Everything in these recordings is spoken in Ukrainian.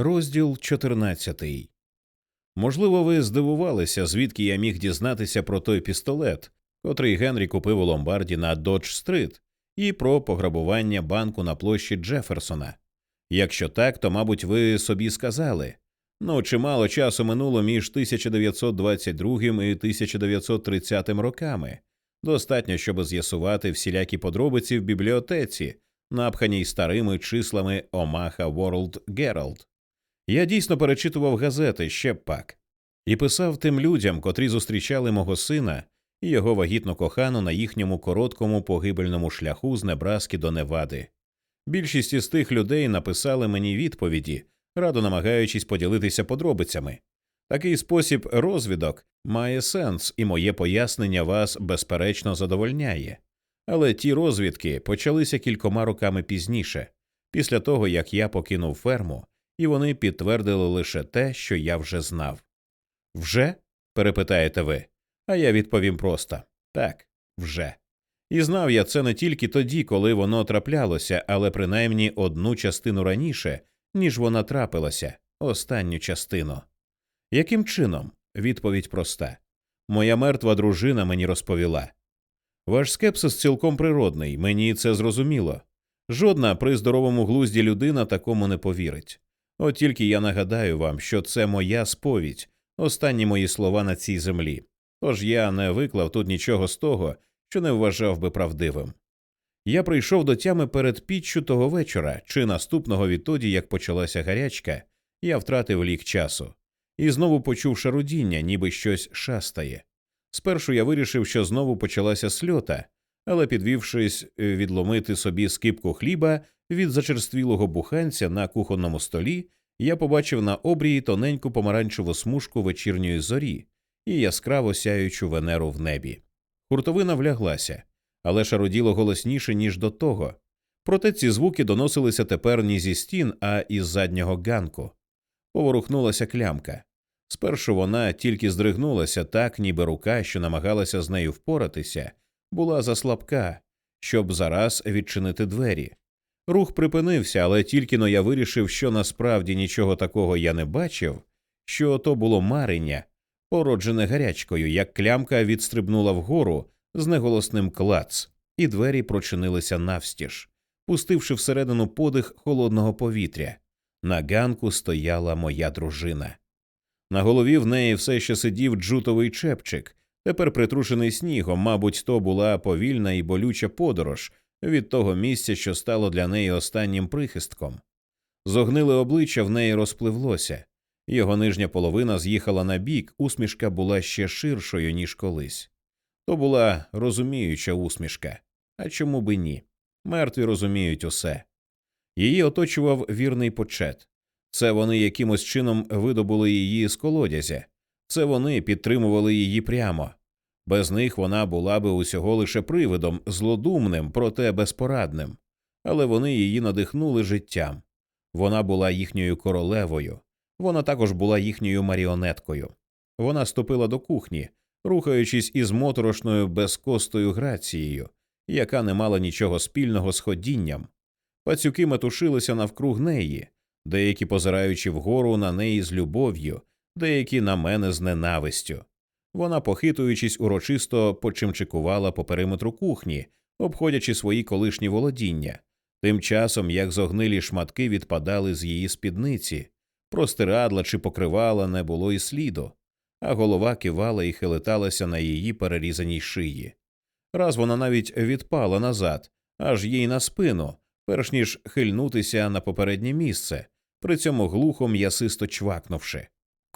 Розділ 14. Можливо, ви здивувалися, звідки я міг дізнатися про той пістолет, котрий Генрі купив у ломбарді на Додж Стрит, і про пограбування банку на площі Джеферсона. Якщо так, то, мабуть, ви собі сказали ну, чимало часу минуло між 1922 і 1930 роками. Достатньо, щоб з'ясувати всілякі подробиці в бібліотеці, напханій старими числами Омаха World Herald. Я дійсно перечитував газети ще пак і писав тим людям, котрі зустрічали мого сина і його вагітну кохану на їхньому короткому погибельному шляху з Небраски до Невади. Більшість із тих людей написали мені відповіді, радо намагаючись поділитися подробицями. Такий спосіб розвідок має сенс, і моє пояснення вас безперечно задовольняє. Але ті розвідки почалися кількома роками пізніше, після того як я покинув ферму, і вони підтвердили лише те, що я вже знав. Вже? перепитаєте ви. А я відповім просто так, вже. І знав я це не тільки тоді, коли воно траплялося, але принаймні одну частину раніше, ніж вона трапилася, останню частину. Яким чином? Відповідь проста. Моя мертва дружина мені розповіла. Ваш скепсис цілком природний, мені це зрозуміло. Жодна при здоровому глузді людина такому не повірить. От тільки я нагадаю вам, що це моя сповідь, останні мої слова на цій землі. Тож я не виклав тут нічого з того, що не вважав би правдивим. Я прийшов до тями перед піччю того вечора чи наступного відтоді, як почалася гарячка, я втратив лік часу і знову почув шарудіння, ніби щось шастає. Спершу я вирішив, що знову почалася сльота, але, підвівшись відломити собі скипку хліба від зачерствілого буханця на кухонному столі, я побачив на обрії тоненьку помаранчеву смужку вечірньої зорі і яскраво сяючу венеру в небі. Хуртовина вляглася, але шаруділо голосніше, ніж до того. Проте ці звуки доносилися тепер не зі стін, а із заднього ганку. Поворухнулася клямка. Спершу вона тільки здригнулася так, ніби рука, що намагалася з нею впоратися, була заслабка, щоб зараз відчинити двері. Рух припинився, але тільки но я вирішив, що насправді нічого такого я не бачив, що то було марення, породжене гарячкою, як клямка відстрибнула вгору з неголосним клац, і двері прочинилися навстіж, пустивши всередину подих холодного повітря. На ганку стояла моя дружина. На голові в неї все ще сидів джутовий чепчик, тепер притрушений снігом, мабуть, то була повільна і болюча подорож від того місця, що стало для неї останнім прихистком. Зогниле обличчя в неї розпливлося, його нижня половина з'їхала на бік, усмішка була ще ширшою, ніж колись. То була розуміюча усмішка. А чому би ні? Мертві розуміють усе. Її оточував вірний почет. Це вони якимось чином видобули її з колодязя, це вони підтримували її прямо. Без них вона була би усього лише привидом, злодумним, проте безпорадним, але вони її надихнули життям. Вона була їхньою королевою, вона також була їхньою маріонеткою. Вона ступила до кухні, рухаючись із моторошною безкостою грацією, яка не мала нічого спільного з ходінням. Пацюки метушилися навкруг неї, деякі позираючи вгору на неї з любов'ю, деякі на мене з ненавистю. Вона, похитуючись, урочисто почимчикувала по периметру кухні, обходячи свої колишні володіння, тим часом як зогнилі шматки відпадали з її спідниці, простирадла чи покривала не було і сліду, а голова кивала і хилиталася на її перерізаній шиї. Раз вона навіть відпала назад, аж їй на спину, перш ніж хильнутися на попереднє місце, при цьому глухо м'ясисто чвакнувши.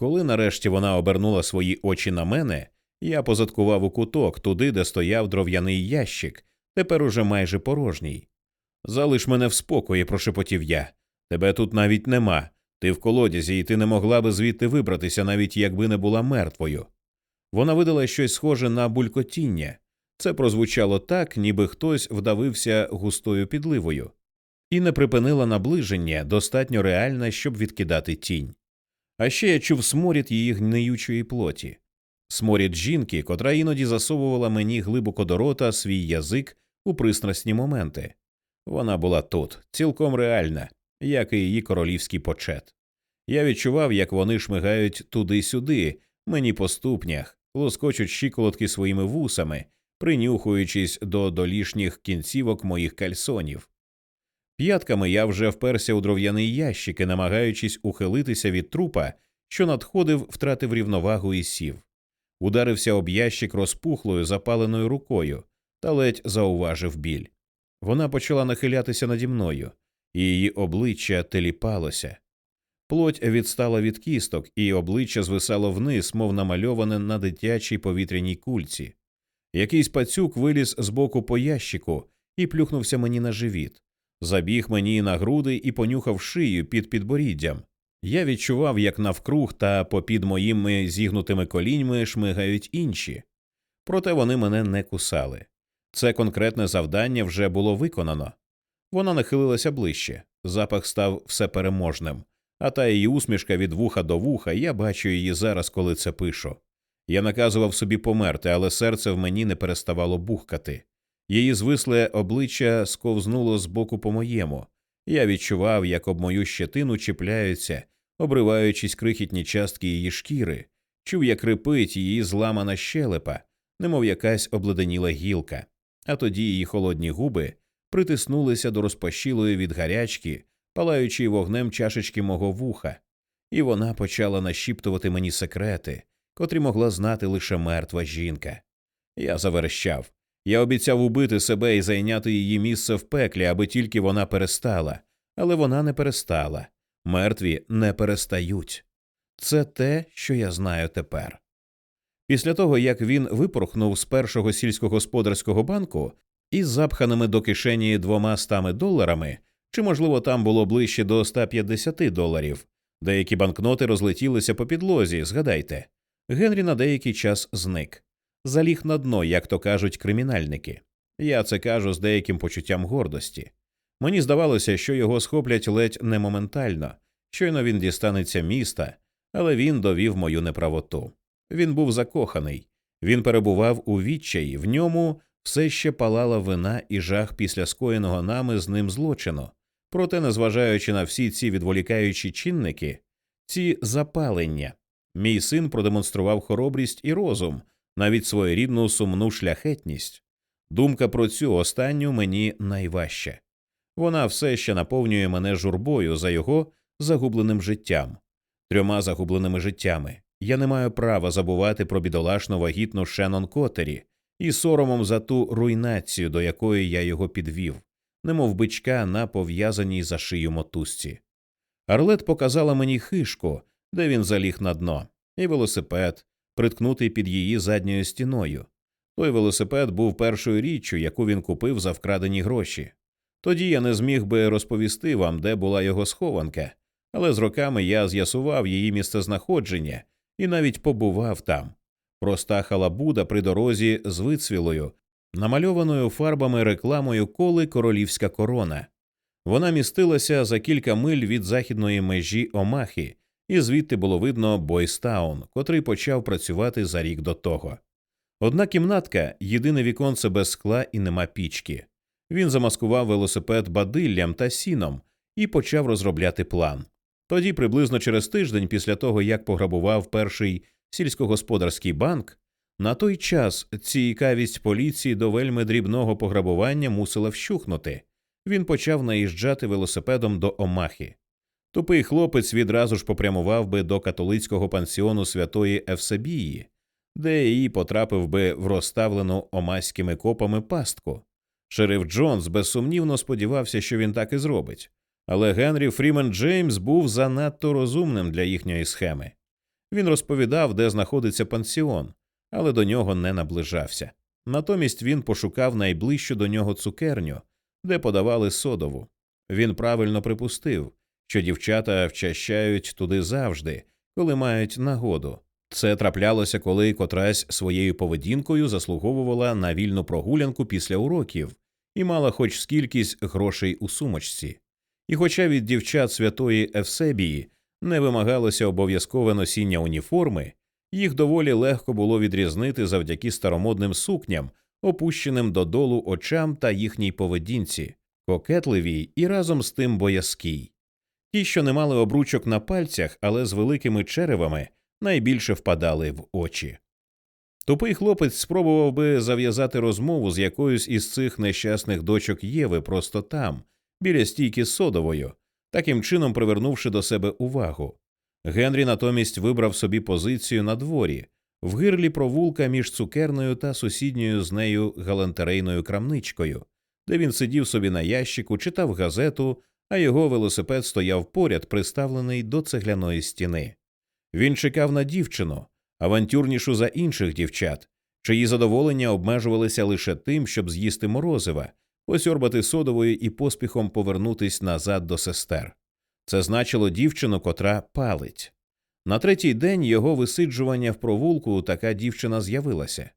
Коли нарешті вона обернула свої очі на мене, я позадкував у куток туди, де стояв дров'яний ящик, тепер уже майже порожній. Залиш мене в спокої, прошепотів я. Тебе тут навіть нема. Ти в колодязі, і ти не могла би звідти вибратися, навіть якби не була мертвою. Вона видала щось схоже на булькотіння. Це прозвучало так, ніби хтось вдавився густою підливою, і не припинила наближення достатньо реальне, щоб відкидати тінь. А ще я чув сморід її гниючої плоті, сморід жінки, котра іноді засовувала мені глибоко до рота свій язик у пристрасні моменти. Вона була тут, цілком реальна, як і її королівський почет. Я відчував, як вони шмигають туди-сюди, мені по ступнях, лоскочуть щиколотки своїми вусами, принюхуючись до долішніх кінцівок моїх кальсонів. П'ятками я вже вперся у дров'яний ящик і, намагаючись ухилитися від трупа, що надходив, втратив рівновагу і сів. Ударився об ящик розпухлою запаленою рукою та ледь зауважив біль. Вона почала нахилятися наді мною, і її обличчя теліпалося. Плоть відстала від кісток, і обличчя звисало вниз, мов намальоване на дитячій повітряній кульці. Якийсь пацюк виліз з боку по ящику і плюхнувся мені на живіт, забіг мені на груди і понюхав шию під підборіддям. Я відчував, як навкруг та попід моїми зігнутими коліньми шмигають інші, проте вони мене не кусали. Це конкретне завдання вже було виконано. Вона нахилилася ближче, запах став всепереможним, а та її усмішка від вуха до вуха, я бачу її зараз, коли це пишу. Я наказував собі померти, але серце в мені не переставало бухкати. Її звисле обличчя сковзнуло з боку по моєму. Я відчував, як об мою щетину чіпляються, обриваючись крихітні частки її шкіри, чув, як рипить її зламана щелепа, немов якась обледеніла гілка, а тоді її холодні губи притиснулися до розпашілої від гарячки, палаючої вогнем чашечки мого вуха, і вона почала нашіптувати мені секрети, котрі могла знати лише мертва жінка. Я заверещав. Я обіцяв убити себе і зайняти її місце в пеклі, аби тільки вона перестала, але вона не перестала. Мертві не перестають. Це те, що я знаю тепер. Після того, як він випорхнув з першого сільськогосподарського банку із запханими до кишені двома стами доларами, чи, можливо, там було ближче до 150 доларів, деякі банкноти розлетілися по підлозі, згадайте, Генрі на деякий час зник, заліг на дно, як то кажуть кримінальники. Я це кажу з деяким почуттям гордості. Мені здавалося, що його схоплять ледь не моментально, щойно він дістанеться міста, але він довів мою неправоту. Він був закоханий, він перебував у відчаї, в ньому все ще палала вина і жах після скоєного нами з ним злочину. Проте, незважаючи на всі ці відволікаючі чинники, ці запалення, мій син продемонстрував хоробрість і розум, навіть своєрідну сумну шляхетність. Думка про цю останню мені найважча. Вона все ще наповнює мене журбою за його загубленим життям, трьома загубленими життями. Я не маю права забувати про бідолашну вагітну Шеннон Котері і соромом за ту руйнацію, до якої я його підвів, немов бичка на пов'язаній за шию мотузці. Арлет показала мені хишку, де він заліг на дно, і велосипед, приткнутий під її задньою стіною. Той велосипед був першою річчю, яку він купив за вкрадені гроші. Тоді я не зміг би розповісти вам, де була його схованка, але з роками я з'ясував її місцезнаходження і навіть побував там. Проста халабуда при дорозі з вицвілою, намальованою фарбами рекламою коли королівська корона. Вона містилася за кілька миль від західної межі Омахи, і звідти було видно Бойстаун, котрий почав працювати за рік до того. Одна кімнатка, єдине віконце без скла і нема пічки. Він замаскував велосипед бадиллям та сіном і почав розробляти план. Тоді, приблизно через тиждень після того, як пограбував перший сільськогосподарський банк, на той час цікавість поліції до вельми дрібного пограбування мусила вщухнути. Він почав наїжджати велосипедом до Омахи. Тупий хлопець відразу ж попрямував би до католицького пансіону святої Евсебії, де її потрапив би в розставлену омаськими копами пастку. Шериф Джонс безсумнівно сподівався, що він так і зробить, але Генрі Фрімен Джеймс був занадто розумним для їхньої схеми. Він розповідав, де знаходиться пансіон, але до нього не наближався. Натомість він пошукав найближчу до нього цукерню, де подавали содову. Він правильно припустив, що дівчата вчащають туди завжди, коли мають нагоду. Це траплялося, коли котрась своєю поведінкою заслуговувала на вільну прогулянку після уроків і мала хоч скількись грошей у сумочці. І, хоча від дівчат святої Евсебії не вимагалося обов'язкове носіння уніформи, їх доволі легко було відрізнити завдяки старомодним сукням, опущеним додолу очам та їхній поведінці, кокетливій і разом з тим боязкій. Ті, що не мали обручок на пальцях, але з великими черевами, найбільше впадали в очі. Тупий хлопець спробував би зав'язати розмову з якоюсь із цих нещасних дочок Єви просто там, біля стійки з содовою, таким чином привернувши до себе увагу. Генрі натомість вибрав собі позицію на дворі, в гирлі провулка між цукерною та сусідньою з нею галантерейною крамничкою, де він сидів собі на ящику, читав газету, а його велосипед стояв поряд, приставлений до цегляної стіни. Він чекав на дівчину, авантюрнішу за інших дівчат, чиї задоволення обмежувалися лише тим, щоб з'їсти морозива, посьорбати содовою і поспіхом повернутись назад до сестер. Це значило дівчину, котра палить. На третій день його висиджування в провулку така дівчина з'явилася.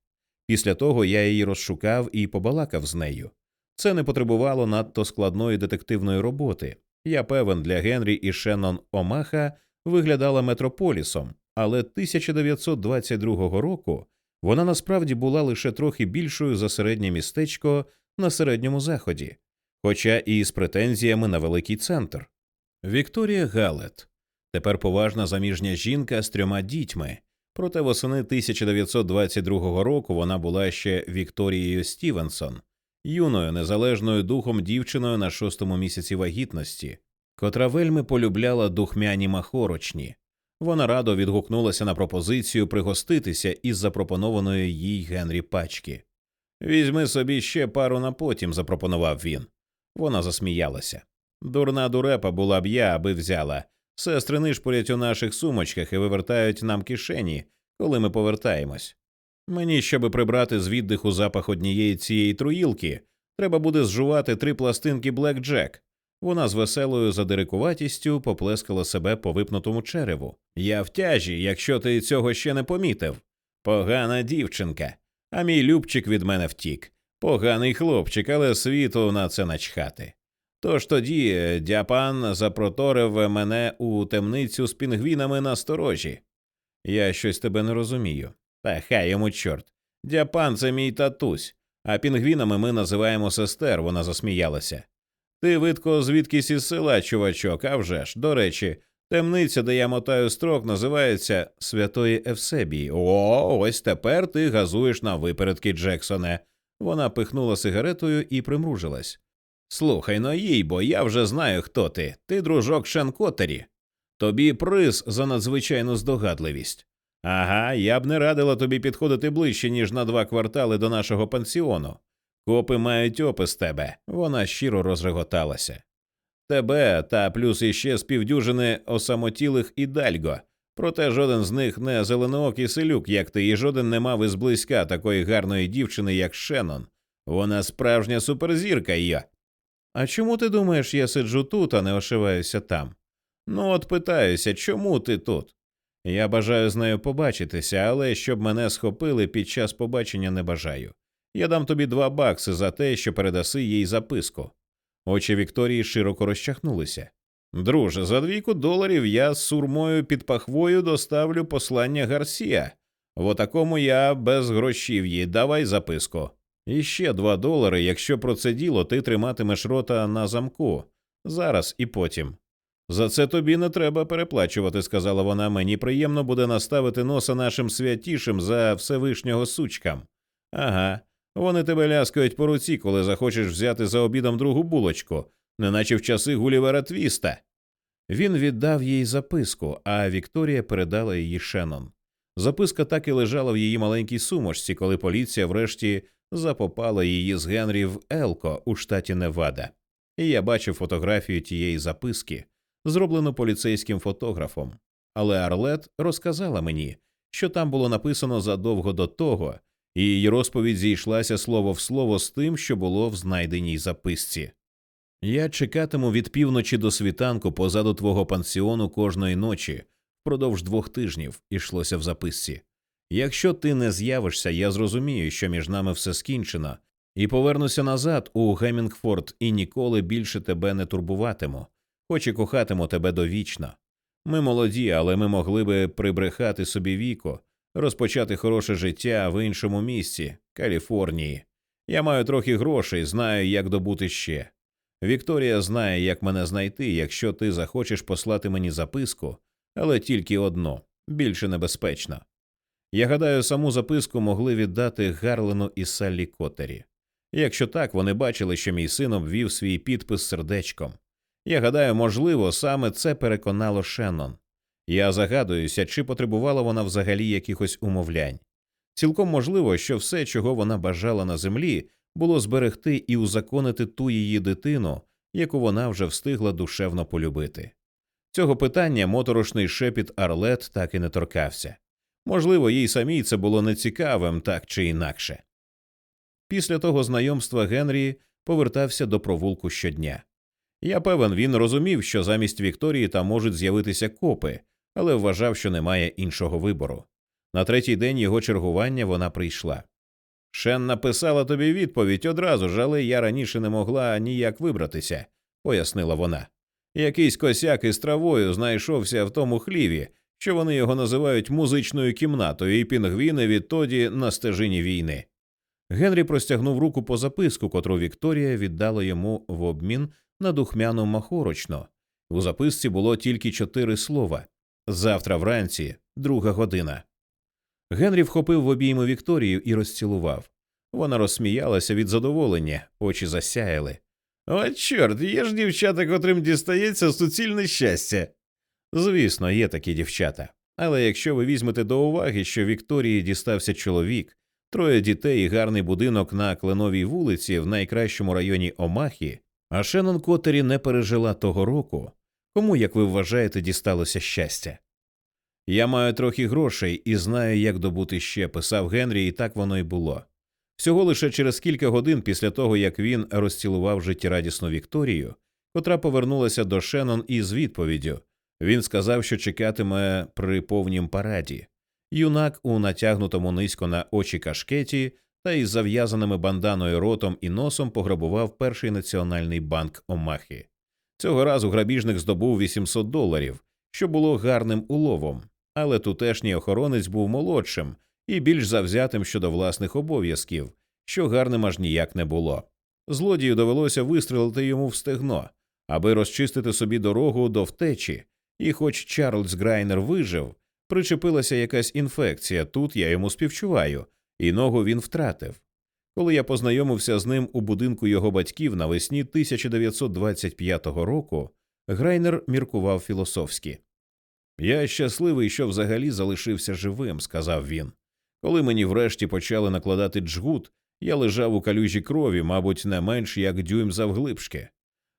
Після того я її розшукав і побалакав з нею. Це не потребувало надто складної детективної роботи. Я певен, для Генрі і Шеннон Омаха виглядала метрополісом, але 1922 року вона насправді була лише трохи більшою за середнє містечко на середньому заході, хоча і з претензіями на великий центр. Вікторія Галет тепер поважна заміжня жінка з трьома дітьми. Проте восени 1922 року вона була ще Вікторією Стівенсон, юною незалежною духом дівчиною на шостому місяці вагітності, котра вельми полюбляла духмяні махорочні. Вона радо відгукнулася на пропозицію пригоститися із запропонованої їй Генрі пачки. Візьми собі ще пару на потім, запропонував він. Вона засміялася. Дурна дурепа була б я, аби взяла. Сестри нишпорять у наших сумочках і вивертають нам кишені, коли ми повертаємось. Мені, щоби прибрати з віддиху запах однієї цієї труїлки, треба буде зжувати три пластинки Блек Джек. Вона з веселою задирикуватістю поплескала себе по випнутому череву. Я в тяжі, якщо ти цього ще не помітив. Погана дівчинка, а мій любчик від мене втік. Поганий хлопчик, але світу на це начхати. Тож тоді е, дяпан запроторив мене у темницю з пінгвінами на сторожі. Я щось тебе не розумію. Та хай йому чорт. Дяпан це мій татусь, а пінгвінами ми називаємо сестер, вона засміялася. Ти видко звідкись із села, чувачок, а вже ж, до речі, темниця, де я мотаю строк, називається Святої Евсебії. О, ось тепер ти газуєш на випередки, Джексоне. Вона пихнула сигаретою і примружилась. Слухай ну їй, бо я вже знаю, хто ти. Ти дружок Шенкотері. Тобі приз за надзвичайну здогадливість. Ага, я б не радила тобі підходити ближче, ніж на два квартали до нашого пансіону. Копи мають опис тебе. Вона щиро розреготалася. Тебе та плюс іще з півдюжини осамотілих і дальго. Проте жоден з них не зеленоокий селюк, як ти, і жоден не мав із близька такої гарної дівчини, як Шеннон. Вона справжня суперзірка я. А чому ти думаєш, я сиджу тут, а не ошиваюся там? Ну, от питаюся, чому ти тут? Я бажаю з нею побачитися, але щоб мене схопили під час побачення не бажаю. Я дам тобі два бакси за те, що передаси їй записку. Очі Вікторії широко розчахнулися. Друже, за двійку доларів я з сурмою під пахвою доставлю послання Гарсія. В отакому я без грошів їй давай записку. І ще два долари, якщо про це діло ти триматимеш рота на замку зараз і потім. За це тобі не треба переплачувати, сказала вона. Мені приємно буде наставити носа нашим святішим за Всевишнього сучкам. Ага, вони тебе ляскають по руці, коли захочеш взяти за обідом другу булочку, неначе в часи Гулівера Твіста. Він віддав їй записку, а Вікторія передала її Шеннон. Записка так і лежала в її маленькій сумочці, коли поліція врешті запопала її з Генрі в Елко у штаті Невада. І я бачив фотографію тієї записки, зроблену поліцейським фотографом. Але Арлет розказала мені, що там було написано задовго до того, і її розповідь зійшлася слово в слово з тим, що було в знайденій записці. Я чекатиму від півночі до світанку позаду твого пансіону кожної ночі впродовж двох тижнів ішлося в записці. Якщо ти не з'явишся, я зрозумію, що між нами все скінчено, і повернуся назад у Гемінгфорд і ніколи більше тебе не турбуватиму, хоч і кохатиму тебе довічно. Ми молоді, але ми могли би прибрехати собі віко, розпочати хороше життя в іншому місці, Каліфорнії. Я маю трохи грошей, знаю, як добути ще. Вікторія знає, як мене знайти, якщо ти захочеш послати мені записку, але тільки одну більше небезпечно. Я гадаю, саму записку могли віддати Гарлену і Саллі Коттері. Якщо так, вони бачили, що мій син обвів свій підпис сердечком. Я гадаю, можливо, саме це переконало Шеннон. Я загадуюся, чи потребувала вона взагалі якихось умовлянь. Цілком можливо, що все, чого вона бажала на землі, було зберегти і узаконити ту її дитину, яку вона вже встигла душевно полюбити. Цього питання моторошний шепіт Арлет так і не торкався. Можливо, їй самій це було нецікавим так чи інакше. Після того знайомства Генрі повертався до провулку щодня. Я певен, він розумів, що замість Вікторії там можуть з'явитися копи, але вважав, що немає іншого вибору. На третій день його чергування вона прийшла. Шен написала тобі відповідь одразу ж, але я раніше не могла ніяк вибратися, пояснила вона. Якийсь косяк із травою знайшовся в тому хліві, що вони його називають музичною кімнатою, і пінгвіни відтоді на стежині війни. Генрі простягнув руку по записку, котру Вікторія віддала йому в обмін на духмяну махорочну. У записці було тільки чотири слова завтра вранці, друга година. Генрі вхопив в обійми Вікторію і розцілував. Вона розсміялася від задоволення, очі засяяли. О, чорт, є ж дівчата, котрим дістається суцільне щастя. Звісно, є такі дівчата. Але якщо ви візьмете до уваги, що Вікторії дістався чоловік, троє дітей і гарний будинок на Кленовій вулиці в найкращому районі Омахі, а Шеннон Коттері не пережила того року, кому, як ви вважаєте, дісталося щастя? Я маю трохи грошей і знаю, як добути ще, писав Генрі, і так воно й було. Всього лише через кілька годин після того, як він розцілував життєрадісну Вікторію, котра повернулася до Шеннон із відповіддю, він сказав, що чекатиме при повнім параді. Юнак у натягнутому низько на очі кашкеті та із зав'язаними банданою ротом і носом пограбував перший національний банк Омахи. Цього разу грабіжник здобув 800 доларів, що було гарним уловом, але тутешній охоронець був молодшим і більш завзятим щодо власних обов'язків, що гарним аж ніяк не було. Злодію довелося вистрелити йому в стегно, аби розчистити собі дорогу до втечі, і, хоч Чарльз Грайнер вижив, причепилася якась інфекція, тут я йому співчуваю, і ногу він втратив. Коли я познайомився з ним у будинку його батьків навесні 1925 року, Грайнер міркував філософськи. Я щасливий, що взагалі залишився живим, сказав він. Коли мені врешті почали накладати джгут, я лежав у калюжі крові, мабуть, не менш як дюйм завглибшки.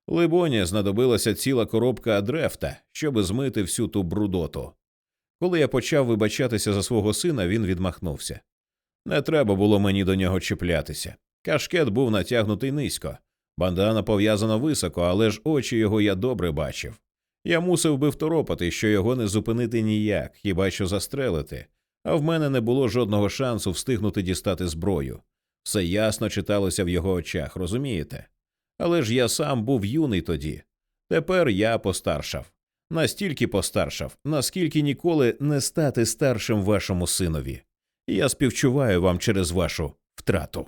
Либоні, знадобилася ціла коробка адрефта, щоби змити всю ту брудоту. Коли я почав вибачатися за свого сина, він відмахнувся. Не треба було мені до нього чіплятися. Кашкет був натягнутий низько, бандана пов'язана високо, але ж очі його я добре бачив. Я мусив би второпати, що його не зупинити ніяк, хіба що застрелити, а в мене не було жодного шансу встигнути дістати зброю. Все ясно читалося в його очах, розумієте? Але ж я сам був юний тоді. Тепер я постаршав. Настільки постаршав, наскільки ніколи не стати старшим вашому синові. Я співчуваю вам через вашу втрату.